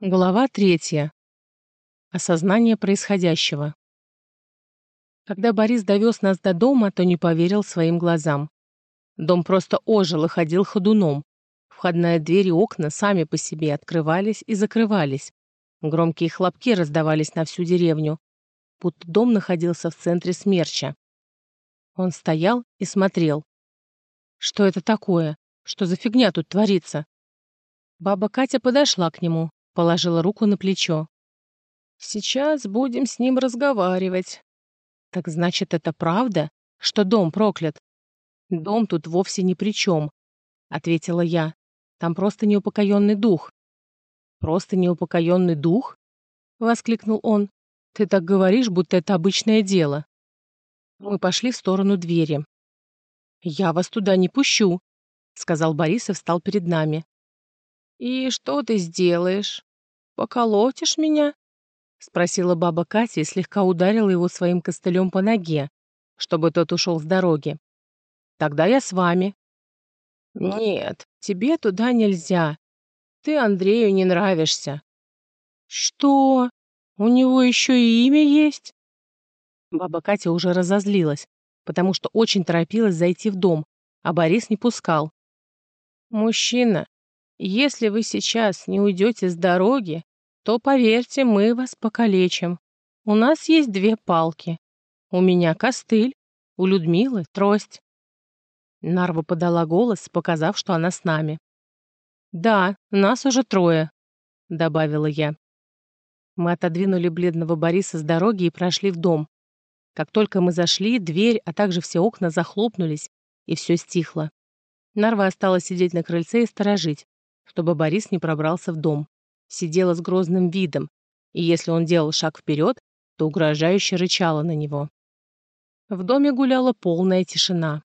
Глава третья. Осознание происходящего. Когда Борис довез нас до дома, то не поверил своим глазам. Дом просто ожил и ходил ходуном. Входная дверь и окна сами по себе открывались и закрывались. Громкие хлопки раздавались на всю деревню, будто дом находился в центре смерча. Он стоял и смотрел. Что это такое? Что за фигня тут творится? Баба Катя подошла к нему, положила руку на плечо. «Сейчас будем с ним разговаривать». «Так значит, это правда, что дом проклят?» «Дом тут вовсе ни при чем», — ответила я. «Там просто неупокоенный дух». «Просто неупокоенный дух?» — воскликнул он. «Ты так говоришь, будто это обычное дело». Мы пошли в сторону двери. «Я вас туда не пущу», — сказал Борис и встал перед нами. «И что ты сделаешь?» «Поколотишь меня?» — спросила баба Катя и слегка ударила его своим костылем по ноге, чтобы тот ушел с дороги. «Тогда я с вами». «Нет, тебе туда нельзя. Ты Андрею не нравишься». «Что? У него еще и имя есть?» Баба Катя уже разозлилась, потому что очень торопилась зайти в дом, а Борис не пускал. «Мужчина, если вы сейчас не уйдете с дороги, то, поверьте, мы вас покалечим. У нас есть две палки. У меня костыль, у Людмилы трость». Нарва подала голос, показав, что она с нами. «Да, нас уже трое», — добавила я. Мы отодвинули бледного Бориса с дороги и прошли в дом. Как только мы зашли, дверь, а также все окна захлопнулись, и все стихло. Нарва осталась сидеть на крыльце и сторожить, чтобы Борис не пробрался в дом сидела с грозным видом, и если он делал шаг вперед, то угрожающе рычала на него. В доме гуляла полная тишина.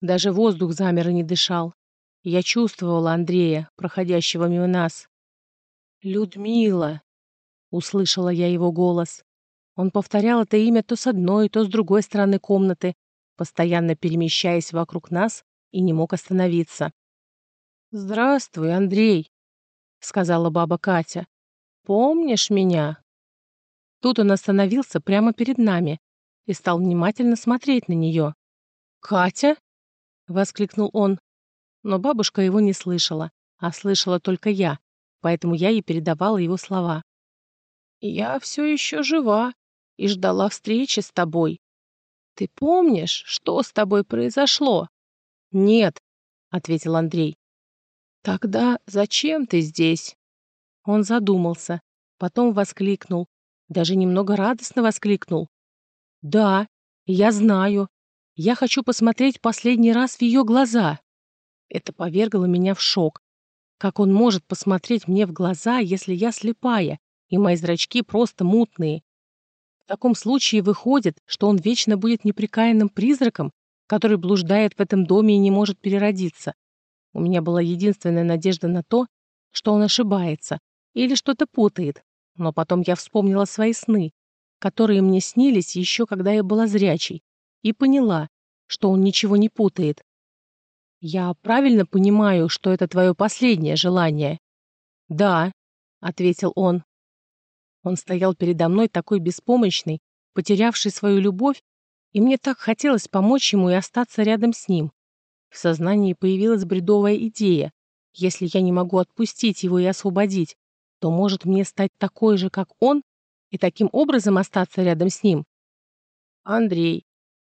Даже воздух замер и не дышал. Я чувствовала Андрея, проходящего мимо нас. «Людмила!» — услышала я его голос. Он повторял это имя то с одной, то с другой стороны комнаты, постоянно перемещаясь вокруг нас и не мог остановиться. «Здравствуй, Андрей!» — сказала баба Катя. «Помнишь меня?» Тут он остановился прямо перед нами и стал внимательно смотреть на нее. «Катя?» — воскликнул он. Но бабушка его не слышала, а слышала только я, поэтому я ей передавала его слова. «Я все еще жива и ждала встречи с тобой. Ты помнишь, что с тобой произошло?» «Нет», — ответил Андрей. «Тогда зачем ты здесь?» Он задумался, потом воскликнул, даже немного радостно воскликнул. «Да, я знаю. Я хочу посмотреть последний раз в ее глаза». Это повергло меня в шок. Как он может посмотреть мне в глаза, если я слепая, и мои зрачки просто мутные? В таком случае выходит, что он вечно будет неприкаянным призраком, который блуждает в этом доме и не может переродиться. У меня была единственная надежда на то, что он ошибается или что-то путает, но потом я вспомнила свои сны, которые мне снились еще когда я была зрячей, и поняла, что он ничего не путает. «Я правильно понимаю, что это твое последнее желание?» «Да», — ответил он. Он стоял передо мной такой беспомощный, потерявший свою любовь, и мне так хотелось помочь ему и остаться рядом с ним. В сознании появилась бредовая идея. Если я не могу отпустить его и освободить, то может мне стать такой же, как он, и таким образом остаться рядом с ним? «Андрей,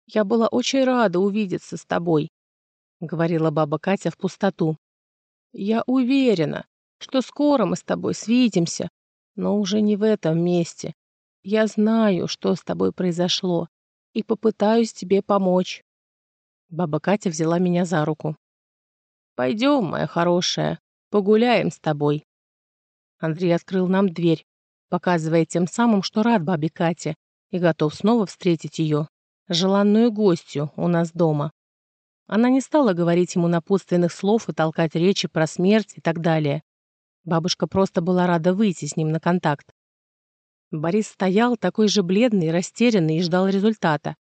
я была очень рада увидеться с тобой», — говорила баба Катя в пустоту. «Я уверена, что скоро мы с тобой свидимся, но уже не в этом месте. Я знаю, что с тобой произошло, и попытаюсь тебе помочь. Баба Катя взяла меня за руку. «Пойдем, моя хорошая, погуляем с тобой». Андрей открыл нам дверь, показывая тем самым, что рад бабе Кате и готов снова встретить ее, желанную гостью у нас дома. Она не стала говорить ему напутственных слов и толкать речи про смерть и так далее. Бабушка просто была рада выйти с ним на контакт. Борис стоял такой же бледный, растерянный и ждал результата.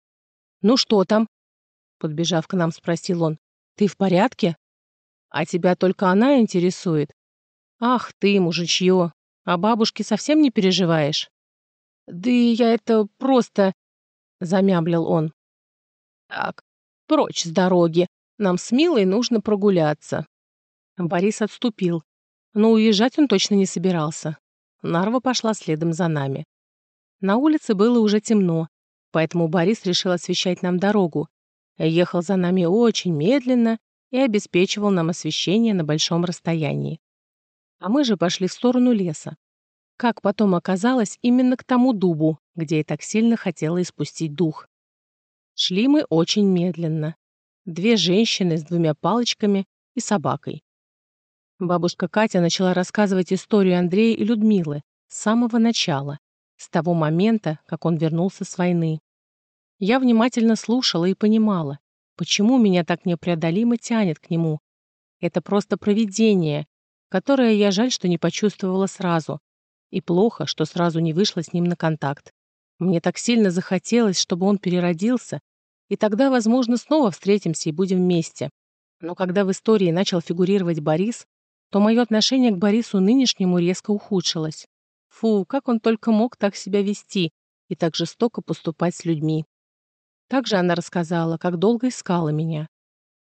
«Ну что там?» Подбежав к нам, спросил он. «Ты в порядке?» «А тебя только она интересует?» «Ах ты, мужичье!» — А бабушке совсем не переживаешь?» «Да я это просто...» — замямлил он. «Так, прочь с дороги. Нам с Милой нужно прогуляться». Борис отступил, но уезжать он точно не собирался. Нарва пошла следом за нами. На улице было уже темно, поэтому Борис решил освещать нам дорогу. Ехал за нами очень медленно и обеспечивал нам освещение на большом расстоянии. А мы же пошли в сторону леса. Как потом оказалось, именно к тому дубу, где я так сильно хотела испустить дух. Шли мы очень медленно. Две женщины с двумя палочками и собакой. Бабушка Катя начала рассказывать историю Андрея и Людмилы с самого начала, с того момента, как он вернулся с войны. Я внимательно слушала и понимала, почему меня так непреодолимо тянет к нему. Это просто провидение, которое я жаль, что не почувствовала сразу. И плохо, что сразу не вышла с ним на контакт. Мне так сильно захотелось, чтобы он переродился, и тогда, возможно, снова встретимся и будем вместе. Но когда в истории начал фигурировать Борис, то мое отношение к Борису нынешнему резко ухудшилось. Фу, как он только мог так себя вести и так жестоко поступать с людьми. Также она рассказала, как долго искала меня.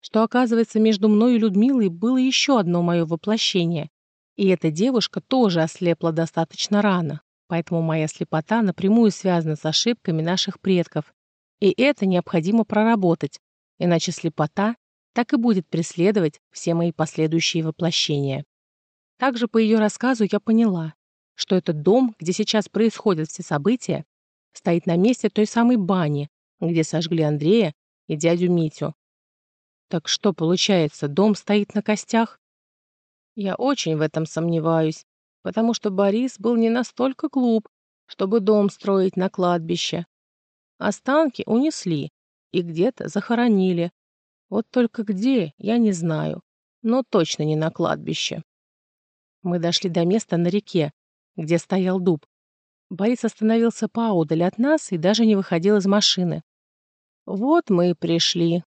Что, оказывается, между мной и Людмилой было еще одно мое воплощение. И эта девушка тоже ослепла достаточно рано, поэтому моя слепота напрямую связана с ошибками наших предков. И это необходимо проработать, иначе слепота так и будет преследовать все мои последующие воплощения. Также по ее рассказу я поняла, что этот дом, где сейчас происходят все события, стоит на месте той самой бани, где сожгли Андрея и дядю Митю. Так что, получается, дом стоит на костях? Я очень в этом сомневаюсь, потому что Борис был не настолько глуп, чтобы дом строить на кладбище. Останки унесли и где-то захоронили, вот только где, я не знаю, но точно не на кладбище. Мы дошли до места на реке, где стоял дуб. Борис остановился поодаль от нас и даже не выходил из машины. Вот мы и пришли.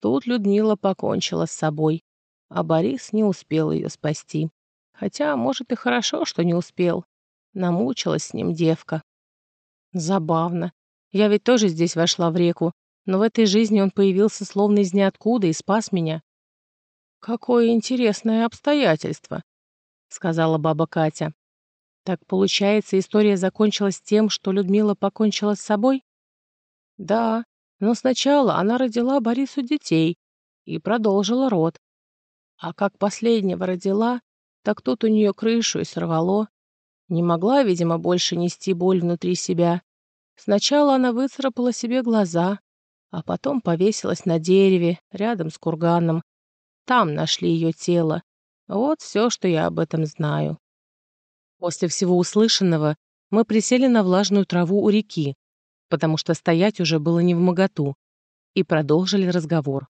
Тут Людмила покончила с собой, а Борис не успел ее спасти. Хотя, может, и хорошо, что не успел. Намучилась с ним девка. Забавно. Я ведь тоже здесь вошла в реку, но в этой жизни он появился словно из ниоткуда и спас меня. «Какое интересное обстоятельство», — сказала баба Катя. «Так, получается, история закончилась тем, что Людмила покончила с собой?» «Да, но сначала она родила Борису детей и продолжила род. А как последнего родила, так тут у нее крышу и сорвало. Не могла, видимо, больше нести боль внутри себя. Сначала она выцарапала себе глаза, а потом повесилась на дереве рядом с курганом. Там нашли ее тело. Вот все, что я об этом знаю. После всего услышанного мы присели на влажную траву у реки, потому что стоять уже было не в моготу, и продолжили разговор.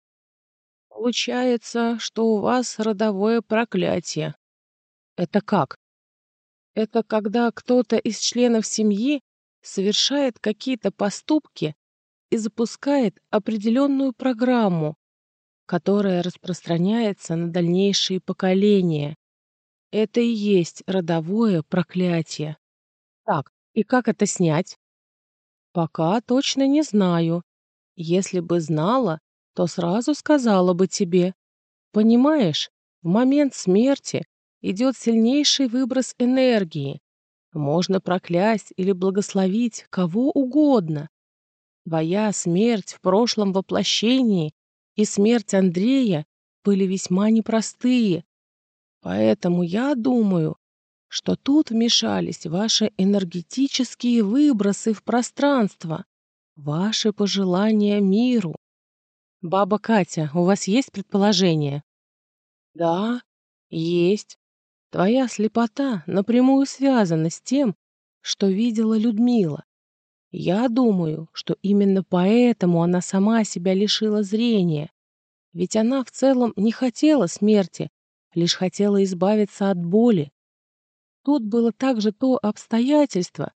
«Получается, что у вас родовое проклятие». «Это как?» «Это когда кто-то из членов семьи совершает какие-то поступки, и запускает определенную программу, которая распространяется на дальнейшие поколения. Это и есть родовое проклятие. Так, и как это снять? Пока точно не знаю. Если бы знала, то сразу сказала бы тебе. Понимаешь, в момент смерти идет сильнейший выброс энергии. Можно проклясть или благословить кого угодно, Твоя смерть в прошлом воплощении и смерть Андрея были весьма непростые. Поэтому я думаю, что тут вмешались ваши энергетические выбросы в пространство, ваши пожелания миру. Баба Катя, у вас есть предположение? Да, есть. Твоя слепота напрямую связана с тем, что видела Людмила. Я думаю, что именно поэтому она сама себя лишила зрения. Ведь она в целом не хотела смерти, лишь хотела избавиться от боли. Тут было также то обстоятельство,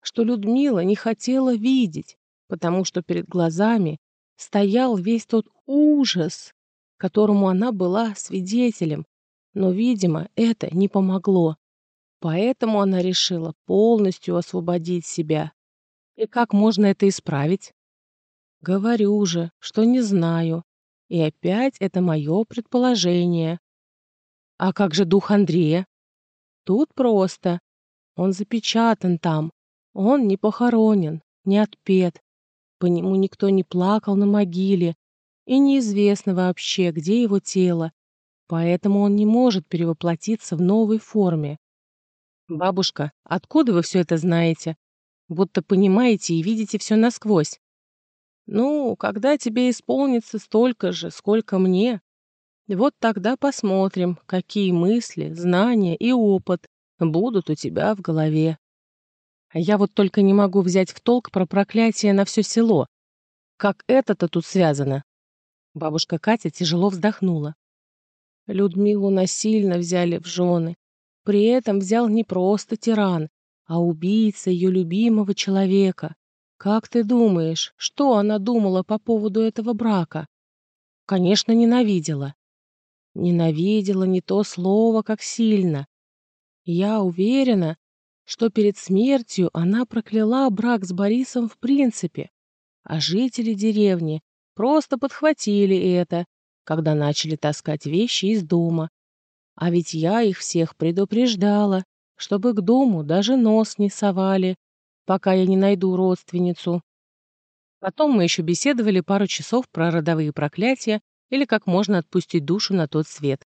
что Людмила не хотела видеть, потому что перед глазами стоял весь тот ужас, которому она была свидетелем, но, видимо, это не помогло. Поэтому она решила полностью освободить себя. И как можно это исправить? Говорю же, что не знаю. И опять это мое предположение. А как же дух Андрея? Тут просто. Он запечатан там. Он не похоронен, не отпет. По нему никто не плакал на могиле. И неизвестно вообще, где его тело. Поэтому он не может перевоплотиться в новой форме. «Бабушка, откуда вы все это знаете? Будто понимаете и видите все насквозь». «Ну, когда тебе исполнится столько же, сколько мне, вот тогда посмотрим, какие мысли, знания и опыт будут у тебя в голове. Я вот только не могу взять в толк про проклятие на все село. Как это-то тут связано?» Бабушка Катя тяжело вздохнула. Людмилу насильно взяли в жены. При этом взял не просто тиран, а убийца ее любимого человека. Как ты думаешь, что она думала по поводу этого брака? Конечно, ненавидела. Ненавидела не то слово, как сильно. Я уверена, что перед смертью она прокляла брак с Борисом в принципе, а жители деревни просто подхватили это, когда начали таскать вещи из дома. А ведь я их всех предупреждала, чтобы к дому даже нос не совали, пока я не найду родственницу. Потом мы еще беседовали пару часов про родовые проклятия или как можно отпустить душу на тот свет.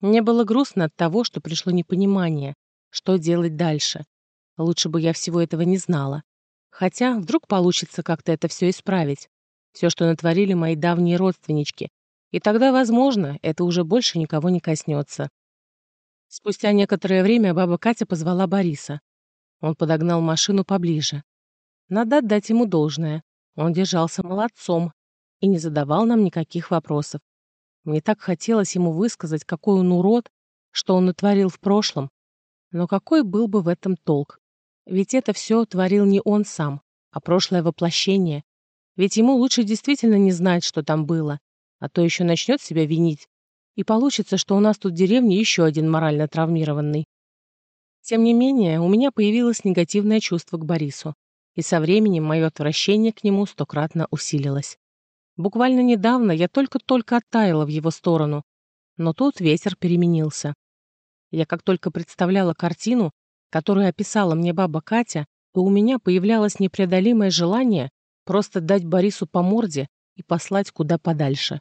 Мне было грустно от того, что пришло непонимание, что делать дальше. Лучше бы я всего этого не знала. Хотя вдруг получится как-то это все исправить. Все, что натворили мои давние родственнички, и тогда, возможно, это уже больше никого не коснется. Спустя некоторое время баба Катя позвала Бориса. Он подогнал машину поближе. Надо отдать ему должное. Он держался молодцом и не задавал нам никаких вопросов. Мне так хотелось ему высказать, какой он урод, что он натворил в прошлом. Но какой был бы в этом толк? Ведь это все творил не он сам, а прошлое воплощение. Ведь ему лучше действительно не знать, что там было, а то еще начнет себя винить. И получится, что у нас тут в деревне еще один морально травмированный. Тем не менее, у меня появилось негативное чувство к Борису, и со временем мое отвращение к нему стократно усилилось. Буквально недавно я только-только оттаяла в его сторону, но тут ветер переменился. Я как только представляла картину, которую описала мне баба Катя, то у меня появлялось непреодолимое желание просто дать Борису по морде и послать куда подальше.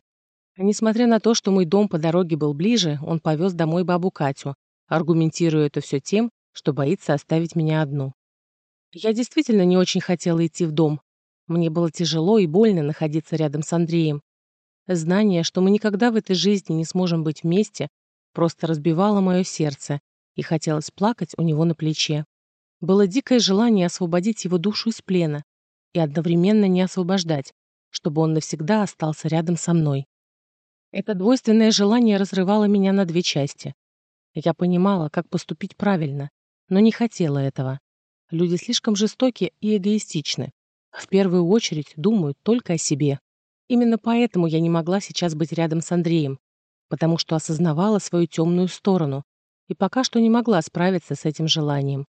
Несмотря на то, что мой дом по дороге был ближе, он повез домой бабу Катю, аргументируя это все тем, что боится оставить меня одну. Я действительно не очень хотела идти в дом. Мне было тяжело и больно находиться рядом с Андреем. Знание, что мы никогда в этой жизни не сможем быть вместе, просто разбивало мое сердце, и хотелось плакать у него на плече. Было дикое желание освободить его душу из плена и одновременно не освобождать, чтобы он навсегда остался рядом со мной. Это двойственное желание разрывало меня на две части. Я понимала, как поступить правильно, но не хотела этого. Люди слишком жестоки и эгоистичны. В первую очередь думают только о себе. Именно поэтому я не могла сейчас быть рядом с Андреем, потому что осознавала свою темную сторону и пока что не могла справиться с этим желанием.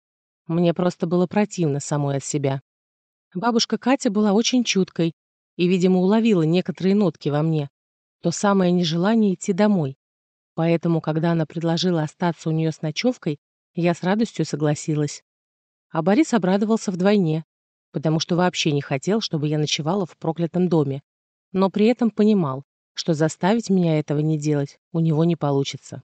Мне просто было противно самой от себя. Бабушка Катя была очень чуткой и, видимо, уловила некоторые нотки во мне, то самое нежелание идти домой. Поэтому, когда она предложила остаться у нее с ночевкой, я с радостью согласилась. А Борис обрадовался вдвойне, потому что вообще не хотел, чтобы я ночевала в проклятом доме, но при этом понимал, что заставить меня этого не делать у него не получится.